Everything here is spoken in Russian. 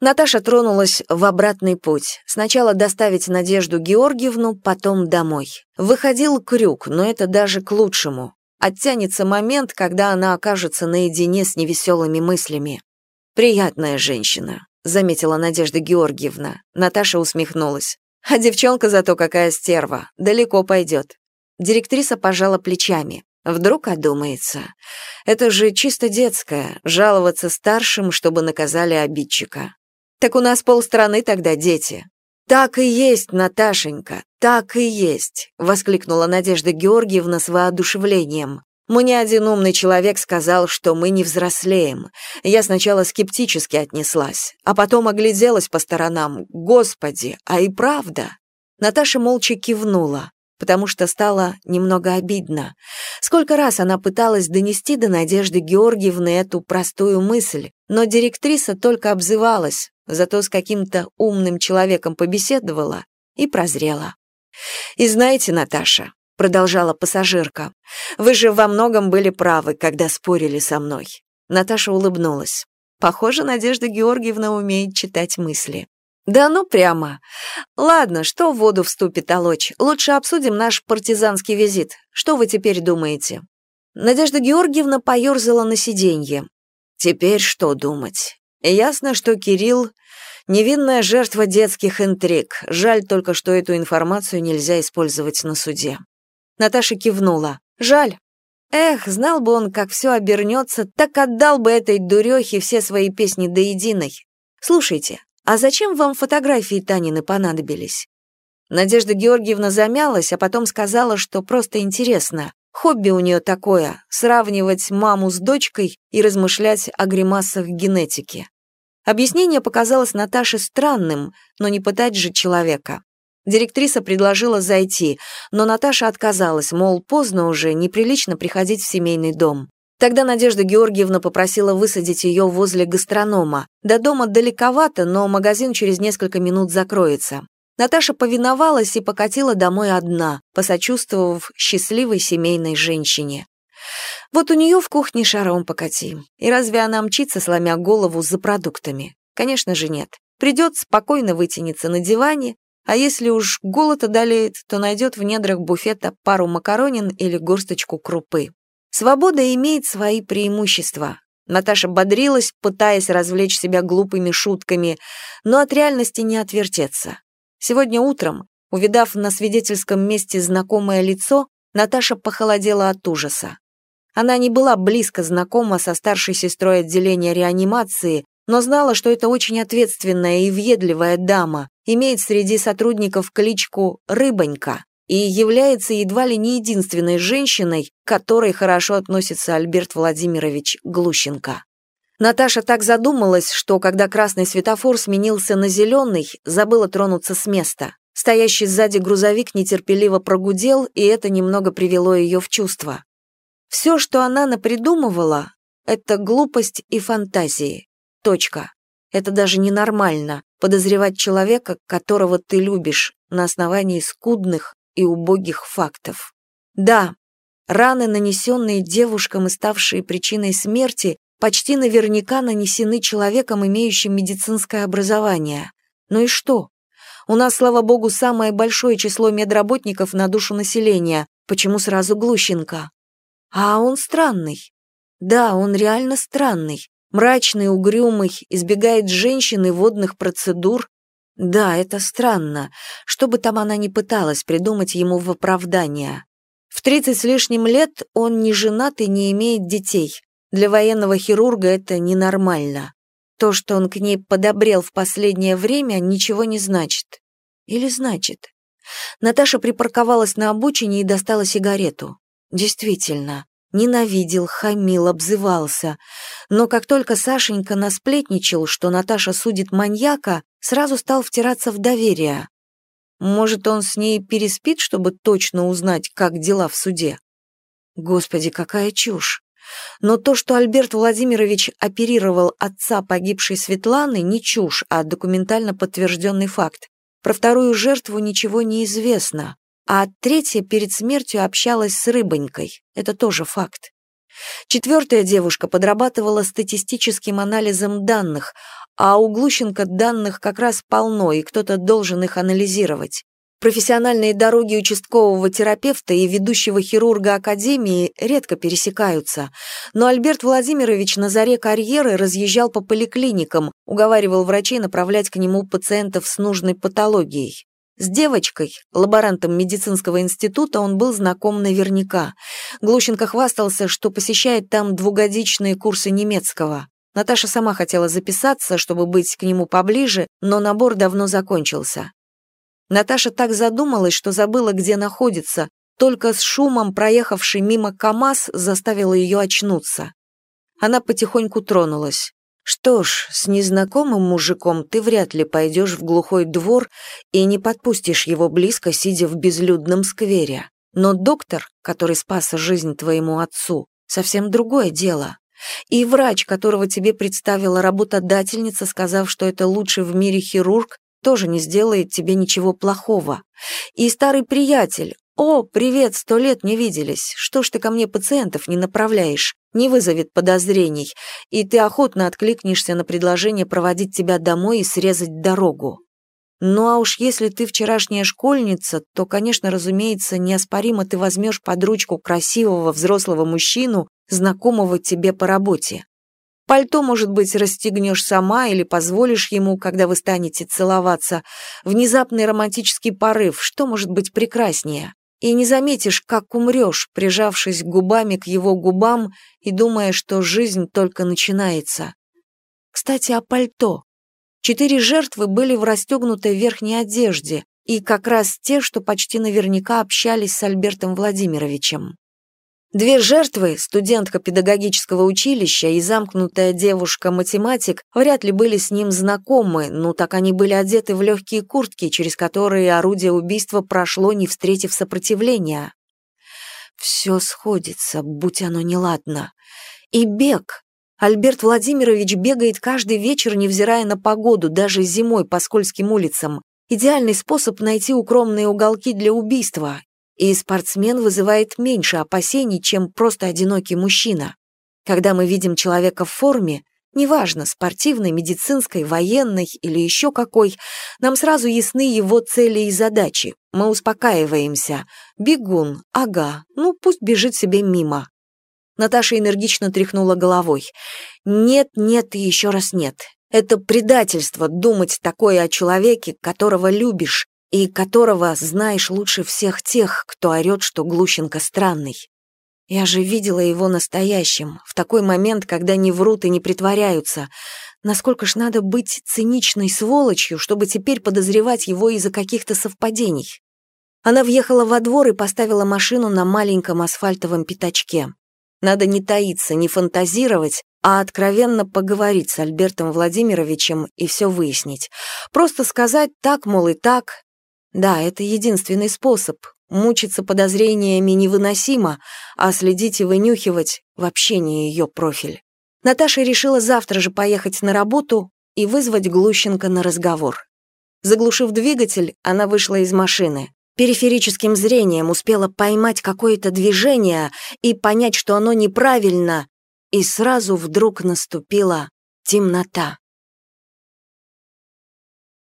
Наташа тронулась в обратный путь. Сначала доставить Надежду Георгиевну, потом домой. Выходил крюк, но это даже к лучшему. Оттянется момент, когда она окажется наедине с невеселыми мыслями. «Приятная женщина», — заметила Надежда Георгиевна. Наташа усмехнулась. «А девчонка зато какая стерва, далеко пойдет». Директриса пожала плечами. Вдруг одумается. Это же чисто детское, жаловаться старшим, чтобы наказали обидчика. Так у нас полстраны тогда дети. Так и есть, Наташенька, так и есть, воскликнула Надежда Георгиевна с воодушевлением. Мне один умный человек сказал, что мы не взрослеем. Я сначала скептически отнеслась, а потом огляделась по сторонам. Господи, а и правда. Наташа молча кивнула потому что стало немного обидно. Сколько раз она пыталась донести до Надежды Георгиевны эту простую мысль, но директриса только обзывалась, зато с каким-то умным человеком побеседовала и прозрела. «И знаете, Наташа», — продолжала пассажирка, «вы же во многом были правы, когда спорили со мной». Наташа улыбнулась. Похоже, Надежда Георгиевна умеет читать мысли. Да ну прямо. Ладно, что в воду вступит толочь? Лучше обсудим наш партизанский визит. Что вы теперь думаете? Надежда Георгиевна поерзала на сиденье. Теперь что думать? Ясно, что Кирилл — невинная жертва детских интриг. Жаль только, что эту информацию нельзя использовать на суде. Наташа кивнула. Жаль. Эх, знал бы он, как все обернется, так отдал бы этой дурехе все свои песни до единой. Слушайте, «А зачем вам фотографии Танины понадобились?» Надежда Георгиевна замялась, а потом сказала, что просто интересно. Хобби у нее такое — сравнивать маму с дочкой и размышлять о гримасах генетики. Объяснение показалось Наташе странным, но не пытать же человека. Директриса предложила зайти, но Наташа отказалась, мол, поздно уже, неприлично приходить в семейный дом. Тогда Надежда Георгиевна попросила высадить ее возле гастронома. До дома далековато, но магазин через несколько минут закроется. Наташа повиновалась и покатила домой одна, посочувствовав счастливой семейной женщине. Вот у нее в кухне шаром покати. И разве она мчится, сломя голову за продуктами? Конечно же нет. Придет, спокойно вытянется на диване, а если уж голод одолеет, то найдет в недрах буфета пару макаронин или горсточку крупы. Свобода имеет свои преимущества. Наташа бодрилась, пытаясь развлечь себя глупыми шутками, но от реальности не отвертеться. Сегодня утром, увидав на свидетельском месте знакомое лицо, Наташа похолодела от ужаса. Она не была близко знакома со старшей сестрой отделения реанимации, но знала, что это очень ответственная и въедливая дама, имеет среди сотрудников кличку «Рыбонька» и является едва ли не единственной женщиной, к которой хорошо относится Альберт Владимирович Глущенко. Наташа так задумалась, что когда красный светофор сменился на зеленый, забыла тронуться с места. Стоящий сзади грузовик нетерпеливо прогудел, и это немного привело ее в чувство. Все, что она напридумывала, это глупость и фантазии. Точка. Это даже ненормально, подозревать человека, которого ты любишь, на основании скудных, и убогих фактов. Да, раны, нанесенные девушкам и ставшие причиной смерти, почти наверняка нанесены человеком, имеющим медицинское образование. Ну и что? У нас, слава богу, самое большое число медработников на душу населения. Почему сразу Глущенко? А он странный. Да, он реально странный. Мрачный, угрюмый, избегает женщин и водных процедур, да, это странно. Что бы там она ни пыталась придумать ему в оправдание. В тридцать с лишним лет он не женат и не имеет детей. Для военного хирурга это ненормально. То, что он к ней подобрел в последнее время, ничего не значит. Или значит? Наташа припарковалась на обочине и достала сигарету. Действительно, Ненавидел, хамил, обзывался. Но как только Сашенька насплетничал, что Наташа судит маньяка, сразу стал втираться в доверие. Может, он с ней переспит, чтобы точно узнать, как дела в суде? Господи, какая чушь. Но то, что Альберт Владимирович оперировал отца погибшей Светланы, не чушь, а документально подтвержденный факт. Про вторую жертву ничего не известно а третья перед смертью общалась с рыбонькой. Это тоже факт. Четвертая девушка подрабатывала статистическим анализом данных, а у Глущенко данных как раз полно, и кто-то должен их анализировать. Профессиональные дороги участкового терапевта и ведущего хирурга Академии редко пересекаются, но Альберт Владимирович на заре карьеры разъезжал по поликлиникам, уговаривал врачей направлять к нему пациентов с нужной патологией. С девочкой, лаборантом медицинского института, он был знаком наверняка. Глущенко хвастался, что посещает там двухгодичные курсы немецкого. Наташа сама хотела записаться, чтобы быть к нему поближе, но набор давно закончился. Наташа так задумалась, что забыла, где находится, только с шумом проехавший мимо КамАЗ заставила ее очнуться. Она потихоньку тронулась. Что ж, с незнакомым мужиком ты вряд ли пойдешь в глухой двор и не подпустишь его близко, сидя в безлюдном сквере. Но доктор, который спас жизнь твоему отцу, совсем другое дело. И врач, которого тебе представила работодательница, сказав, что это лучший в мире хирург, тоже не сделает тебе ничего плохого. И старый приятель, «О, привет, сто лет не виделись. Что ж ты ко мне пациентов не направляешь? Не вызовет подозрений, и ты охотно откликнешься на предложение проводить тебя домой и срезать дорогу. Ну а уж если ты вчерашняя школьница, то, конечно, разумеется, неоспоримо ты возьмешь под ручку красивого взрослого мужчину, знакомого тебе по работе. Пальто, может быть, расстегнешь сама или позволишь ему, когда вы станете целоваться. Внезапный романтический порыв, что может быть прекраснее? и не заметишь, как умрешь, прижавшись губами к его губам и думая, что жизнь только начинается. Кстати, о пальто. Четыре жертвы были в расстегнутой верхней одежде, и как раз те, что почти наверняка общались с Альбертом Владимировичем. Две жертвы, студентка педагогического училища и замкнутая девушка-математик, вряд ли были с ним знакомы, но так они были одеты в легкие куртки, через которые орудие убийства прошло, не встретив сопротивления. Все сходится, будь оно неладно. И бег. Альберт Владимирович бегает каждый вечер, невзирая на погоду, даже зимой по скользким улицам. Идеальный способ найти укромные уголки для убийства, и спортсмен вызывает меньше опасений, чем просто одинокий мужчина. Когда мы видим человека в форме, неважно, спортивной, медицинской, военной или еще какой, нам сразу ясны его цели и задачи. Мы успокаиваемся. Бегун, ага, ну пусть бежит себе мимо. Наташа энергично тряхнула головой. Нет, нет и еще раз нет. Это предательство думать такое о человеке, которого любишь, и которого знаешь лучше всех тех, кто орёт, что Глущенко странный. Я же видела его настоящим, в такой момент, когда не врут и не притворяются. Насколько ж надо быть циничной сволочью, чтобы теперь подозревать его из-за каких-то совпадений. Она въехала во двор и поставила машину на маленьком асфальтовом пятачке. Надо не таиться, не фантазировать, а откровенно поговорить с Альбертом Владимировичем и все выяснить. Просто сказать так, мол, и так, да, это единственный способ. Мучиться подозрениями невыносимо, а следить и вынюхивать вообще не ее профиль. Наташа решила завтра же поехать на работу и вызвать Глущенко на разговор. Заглушив двигатель, она вышла из машины. Периферическим зрением успела поймать какое-то движение и понять, что оно неправильно, и сразу вдруг наступила темнота.